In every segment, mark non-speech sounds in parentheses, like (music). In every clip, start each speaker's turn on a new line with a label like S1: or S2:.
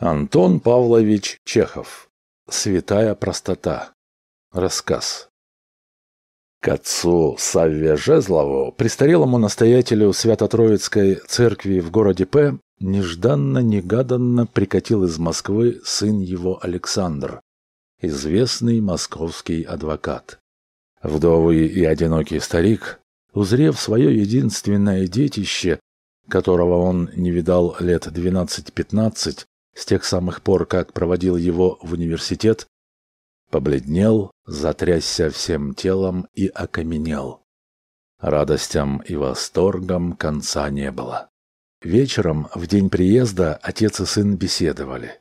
S1: Антон Павлович Чехов. Святая простота. Рассказ. К отцу Савве Жезлову, престарелому настоятелю Свято-Троицкой церкви в городе П, нежданно-негаданно прикатил из Москвы сын его Александр, известный московский адвокат. Вдовый и одинокий старик, узрев свое единственное детище, которого он не видал лет 12-15, с тех самых пор, как проводил его в университет, побледнел, затрясся всем телом и окаменел. Радостям и восторгам конца не было. Вечером, в день приезда, отец и сын беседовали.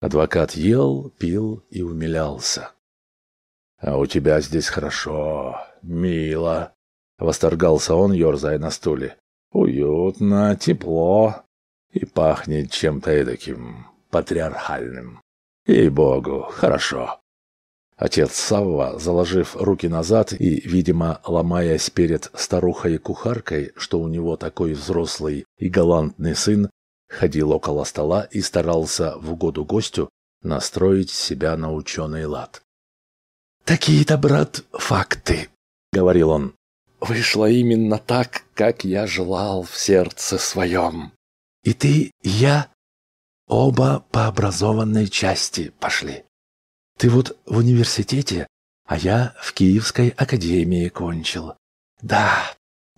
S1: Адвокат ел, пил и умилялся. «А у тебя здесь хорошо, мило», — восторгался он, ерзая на стуле. «Уютно, тепло и пахнет чем-то эдаким патриархальным. Ей-богу, хорошо. Отец Савва, заложив руки назад и, видимо, ломаясь перед старухой-кухаркой, что у него такой взрослый и галантный сын, ходил около стола и старался в угоду гостю настроить себя на ученый лад. «Такие-то, брат, факты», — говорил он. «Вышло именно так, как я желал в сердце своем. И ты, я Оба по образованной части пошли. Ты вот в университете, а я в Киевской академии кончил. Да,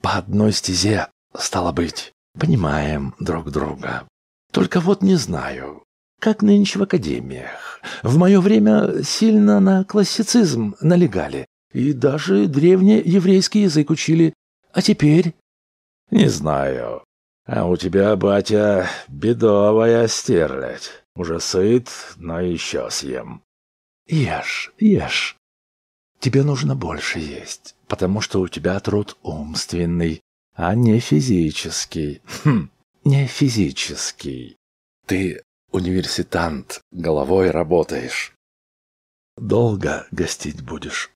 S1: по одной стезе, стало быть, понимаем друг друга. Только вот не знаю, как нынче в академиях. В мое время сильно на классицизм налегали, и даже древнееврейский язык учили. А теперь? Не знаю. А у тебя, батя, бедовая стерлядь. Уже сыт, но еще съем. Ешь, ешь. Тебе нужно больше есть, потому что у тебя труд умственный, а не физический. Хм, не физический. Ты университант, головой работаешь. Долго гостить будешь?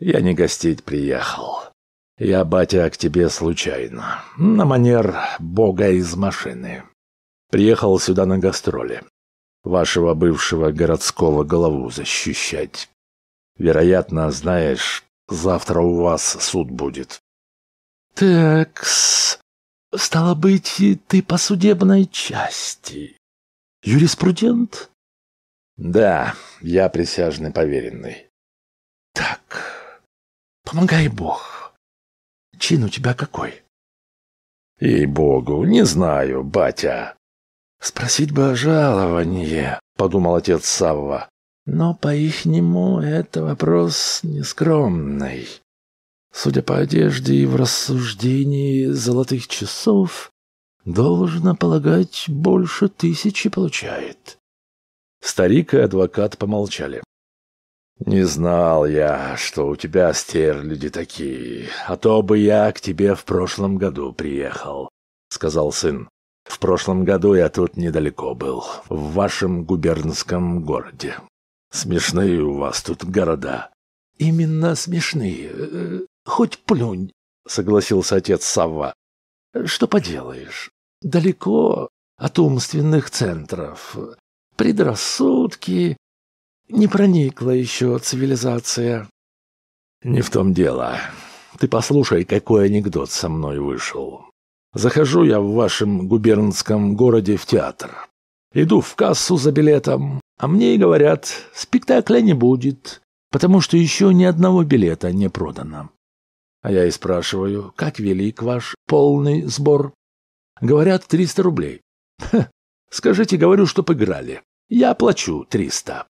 S1: Я не гостить приехал. Я, батя, к тебе случайно, на манер бога из машины. Приехал сюда на гастроли. Вашего бывшего городского голову защищать. Вероятно, знаешь, завтра у вас суд будет. Так, стало быть, ты по судебной части. Юриспрудент? Да, я присяжный поверенный. Так, помогай Бог. Чин у тебя какой? Ей-богу, не знаю, батя. Спросить бы о жаловании, подумал отец Савва. Но по-ихнему это вопрос нескромный. Судя по одежде и в рассуждении золотых часов, должно полагать, больше тысячи получает. Старик и адвокат помолчали. «Не знал я, что у тебя стерляди такие, а то бы я к тебе в прошлом году приехал», — сказал сын. «В прошлом году я тут недалеко был, в вашем губернском городе. Смешные у вас тут города». «Именно смешные. Э, хоть плюнь», — согласился отец Савва. «Что поделаешь? Далеко от умственных центров. Предрассудки, не проникла еще цивилизация. Не в том дело. Ты послушай, какой анекдот со мной вышел. Захожу я в вашем губернском городе в театр. Иду в кассу за билетом, а мне и говорят, спектакля не будет, потому что еще ни одного билета не продано. А я и спрашиваю, как велик ваш полный сбор? Говорят, 300 рублей. Ха, скажите, говорю, чтоб играли. Я плачу 300.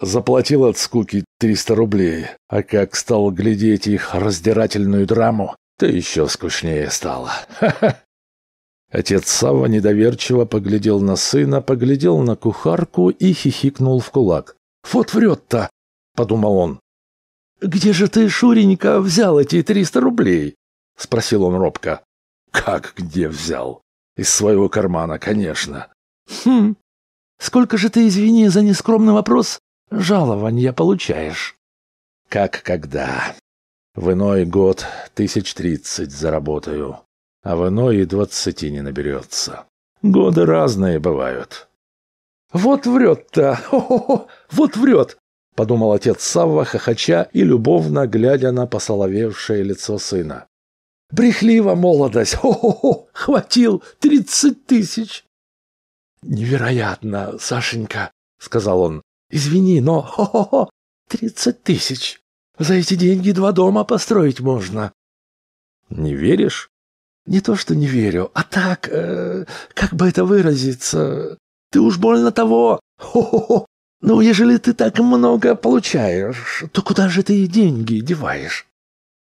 S1: Заплатил от скуки 300 рублей, а как стал глядеть их раздирательную драму, то еще скучнее стало. Ха-ха. Отец Савва недоверчиво поглядел на сына, поглядел на кухарку и хихикнул в кулак. «Вот врет-то!» — подумал он. «Где же ты, Шуренька, взял эти триста рублей?» — спросил он робко. «Как где взял? Из своего кармана, конечно». «Хм, сколько же ты, извини за нескромный вопрос, жалования получаешь. Как когда. В иной год тысяч тридцать заработаю, а в иной и двадцати не наберется. Годы разные бывают. Вот врет-то! Вот врет!» — подумал отец Савва, хохоча и любовно глядя на посоловевшее лицо сына. «Брехлива молодость! Хо-хо-хо! Хватил! Тридцать тысяч!» «Невероятно, Сашенька!» — сказал он. «Извини, но хо-хо-хо! Тридцать тысяч! За эти деньги два дома построить можно!» «Не веришь?» «Не то, что не верю, а так, э, как бы это выразиться, ты уж больно того! Хо-хо-хо! Ну, ежели ты так много получаешь, то куда же ты деньги деваешь?»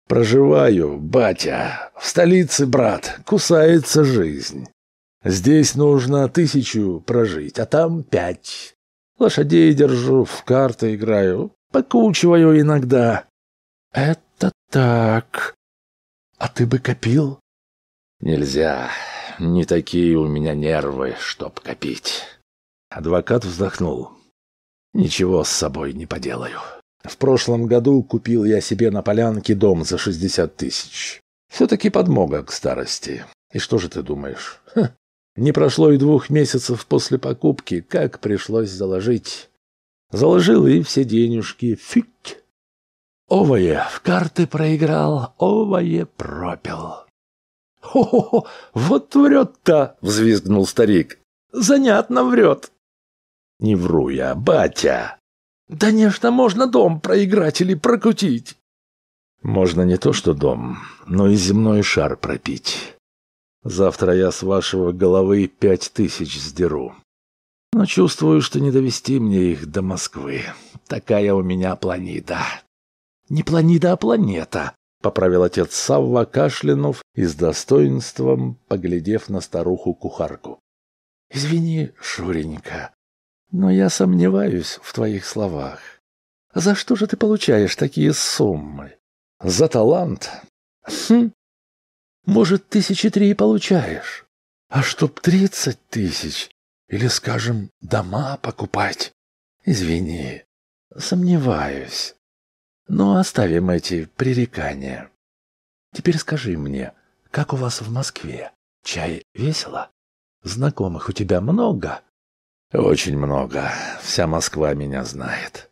S2: «Проживаю, батя. В столице, брат, кусается жизнь. Здесь нужно тысячу прожить, а там пять. Лошадей держу, в карты играю, покучиваю иногда».
S1: «Это так. А ты бы копил?»
S2: «Нельзя. Не такие у меня нервы, чтоб копить». Адвокат вздохнул. Ничего с собой не поделаю. В прошлом году купил я себе на полянке дом за шестьдесят тысяч. Все-таки подмога к старости. И что же ты думаешь? Ха, не прошло и двух месяцев после покупки, как пришлось заложить. Заложил и все денежки. Фить. Овое в карты проиграл, овое пропил.
S1: «Хо-хо-хо, вот врет-то!» — взвизгнул старик. «Занятно врет!»
S2: Не вру я, батя.
S1: Да нечто можно дом проиграть или прокутить.
S2: Можно не то что дом, но и земной шар пропить. Завтра я с вашего головы пять тысяч сдеру. Но чувствую, что не довести мне их до Москвы. Такая у меня планида.
S1: Не планида, а планета, — поправил отец Савва, кашлянув и с достоинством поглядев на старуху-кухарку. — Извини, Шуренька, но я сомневаюсь в твоих словах. За что же ты получаешь такие суммы? За талант? Хм. Может, тысячи три и получаешь. А чтоб тридцать тысяч или, скажем, дома покупать? Извини, сомневаюсь. Но оставим эти пререкания. Теперь скажи мне, как у вас в Москве? Чай весело? Знакомых у тебя много?
S2: Очень много. Вся Москва меня знает.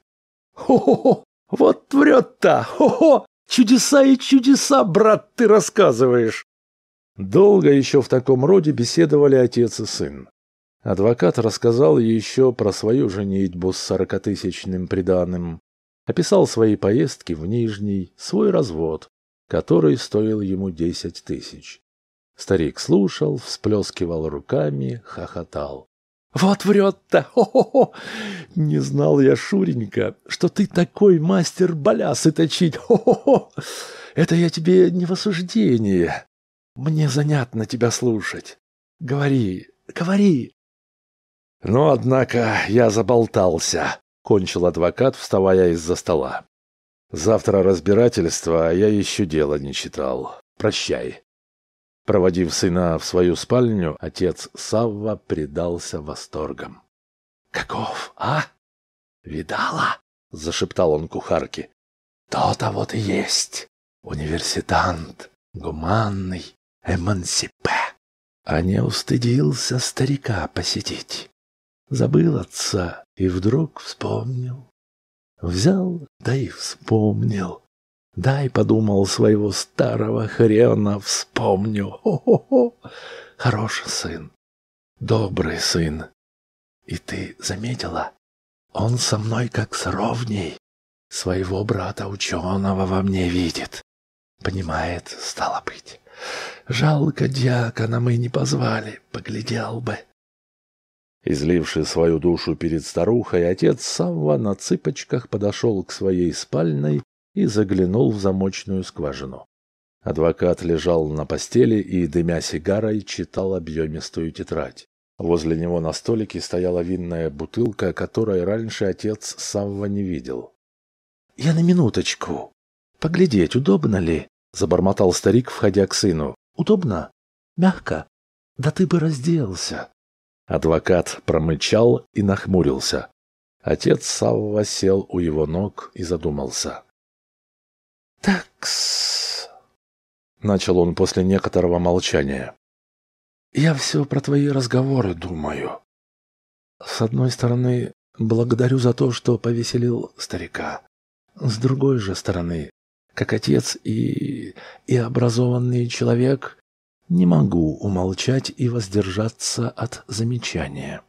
S1: Хо-хо-хо! Вот врет-то! Хо-хо! Чудеса и чудеса, брат, ты рассказываешь.
S2: Долго еще в таком роде беседовали отец и сын. Адвокат рассказал еще про свою женитьбу с сорокатысячным приданым, описал свои поездки в Нижний, свой развод, который стоил ему десять тысяч. Старик слушал, всплескивал руками, хохотал.
S1: Вот врет-то! Хо-хо-хо! Не знал я, Шуренька, что ты такой мастер балясы точить! Хо-хо-хо! Это я тебе не в осуждение. Мне занятно тебя слушать. Говори, говори.
S2: Но, однако, я заболтался, — кончил адвокат, вставая из-за стола. Завтра разбирательство, а я еще дело не читал. Прощай. Проводив сына в свою спальню, отец Савва предался восторгам.
S1: «Каков, а? Видала?» — зашептал он кухарке. «То-то вот и есть. Университант, гуманный, эмансипе. А не устыдился старика посетить. Забыл отца и вдруг вспомнил. Взял, да и вспомнил. Дай, подумал, своего старого хрена вспомню. Хо-хо-хо. Хороший сын. Добрый сын. И ты заметила? Он со мной как с ровней. Своего брата-ученого во мне видит. Понимает, стало быть. Жалко дьякона мы не позвали, поглядел бы.
S2: Изливший свою душу перед старухой, отец Савва на цыпочках подошел к своей спальной и заглянул в замочную скважину. Адвокат лежал на постели и, дымя сигарой, читал объемистую тетрадь. Возле него на столике стояла винная бутылка, которой раньше отец Савва не видел.
S1: — Я на минуточку. Поглядеть, удобно ли? — забормотал старик, входя к сыну. — Удобно? Мягко? Да ты бы разделся.
S2: Адвокат промычал и нахмурился. Отец Савва сел у его ног и задумался.
S1: «Такс...» — начал он после некоторого молчания. «Я все про твои разговоры думаю. С одной стороны, благодарю за то, что повеселил старика. С другой же стороны, как отец и... и образованный человек, не могу умолчать и воздержаться от замечания.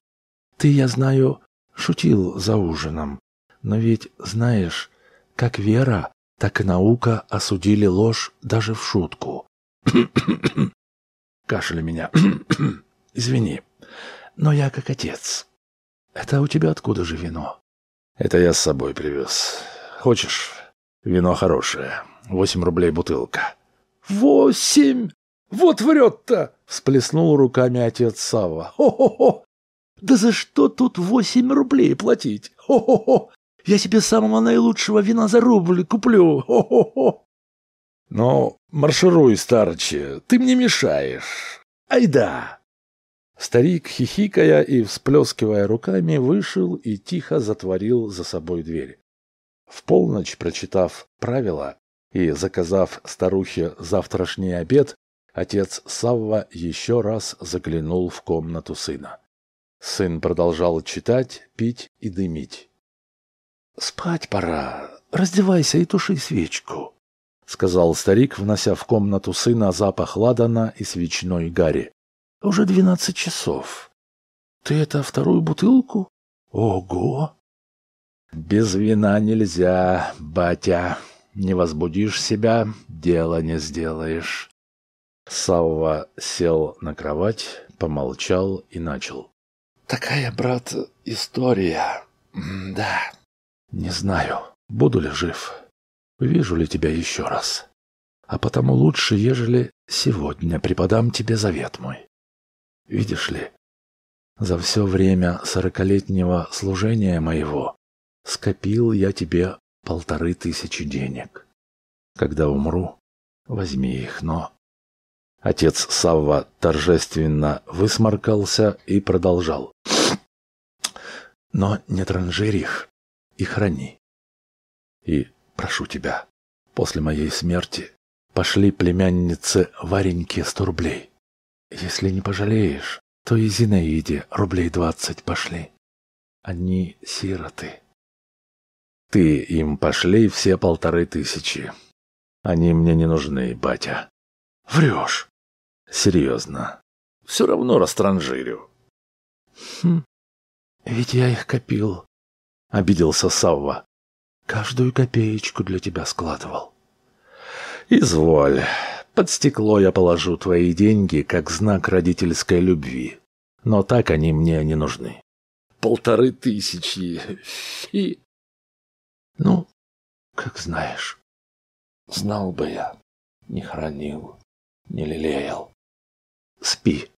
S1: Ты, я знаю, шутил за ужином, но ведь знаешь, как вера, так и наука осудили ложь даже в шутку. (coughs) Кашель меня. (coughs) Извини, но я как отец. Это у тебя откуда же вино?
S2: Это я с собой привез. Хочешь? Вино хорошее. Восемь рублей бутылка.
S1: Восемь! Вот врет-то! Всплеснул руками отец Савва. Хо-хо-хо! Да за что тут восемь рублей платить? Хо-хо-хо! Я себе самого наилучшего вина за рубль куплю. Хо-хо-хо!
S2: Ну, маршируй, старче, ты мне мешаешь. Айда!
S1: Старик, хихикая и всплескивая руками, вышел и тихо затворил за собой дверь. В полночь, прочитав правила и заказав старухе завтрашний обед, отец Савва еще раз заглянул в комнату сына. Сын продолжал читать, пить и дымить. «Спать пора. Раздевайся и туши свечку», — сказал старик, внося в комнату сына запах ладана и свечной гари. «Уже двенадцать часов. Ты это вторую бутылку? Ого!»
S2: «Без вина нельзя, батя. Не возбудишь себя, дело не сделаешь». Савва сел на кровать, помолчал и начал.
S1: «Такая, брат, история. да. Не знаю, буду ли жив. Увижу ли тебя еще раз. А потому лучше, ежели сегодня преподам тебе завет мой. Видишь ли, за все время сорокалетнего служения моего скопил я тебе полторы тысячи денег. Когда умру, возьми их, но Отец Савва торжественно высморкался и продолжал. «Но не транжирь их и храни. И прошу тебя, после моей смерти пошли племяннице Вареньке сто рублей. Если не пожалеешь, то и Зинаиде рублей двадцать пошли. Они сироты».
S2: «Ты им пошли все полторы тысячи. Они мне не нужны, батя».
S1: «Врешь!»
S2: Серьезно. Все равно растранжирю.
S1: Хм, ведь я их копил, обиделся Савва. Каждую копеечку для тебя складывал.
S2: Изволь. Под стекло я положу твои деньги как знак родительской любви. Но так они мне не нужны. Полторы тысячи. Фи.
S1: Ну, как знаешь. Знал бы я, не хранил, не лелеял. Спи.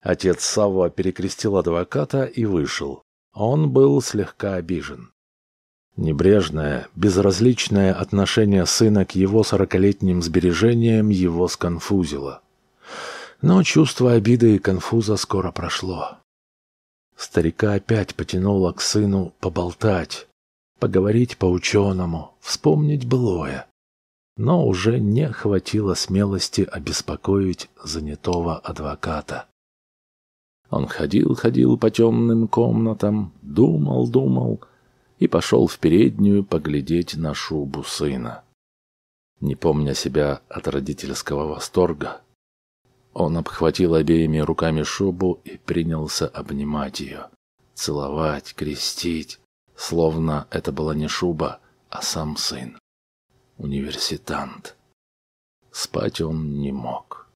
S2: Отец Савва перекрестил адвоката и вышел. Он был слегка обижен. Небрежное, безразличное отношение сына к его сорокалетним сбережениям его сконфузило. Но чувство обиды и конфуза скоро прошло. Старика опять потянуло к сыну поболтать, поговорить по-ученому, вспомнить былое но уже не хватило смелости обеспокоить занятого адвоката. Он ходил-ходил по темным комнатам, думал-думал и пошел в переднюю поглядеть на шубу сына. Не помня себя от родительского восторга, он обхватил обеими руками шубу и принялся обнимать ее, целовать, крестить, словно это была не шуба, а сам сын университант. Спать он не мог.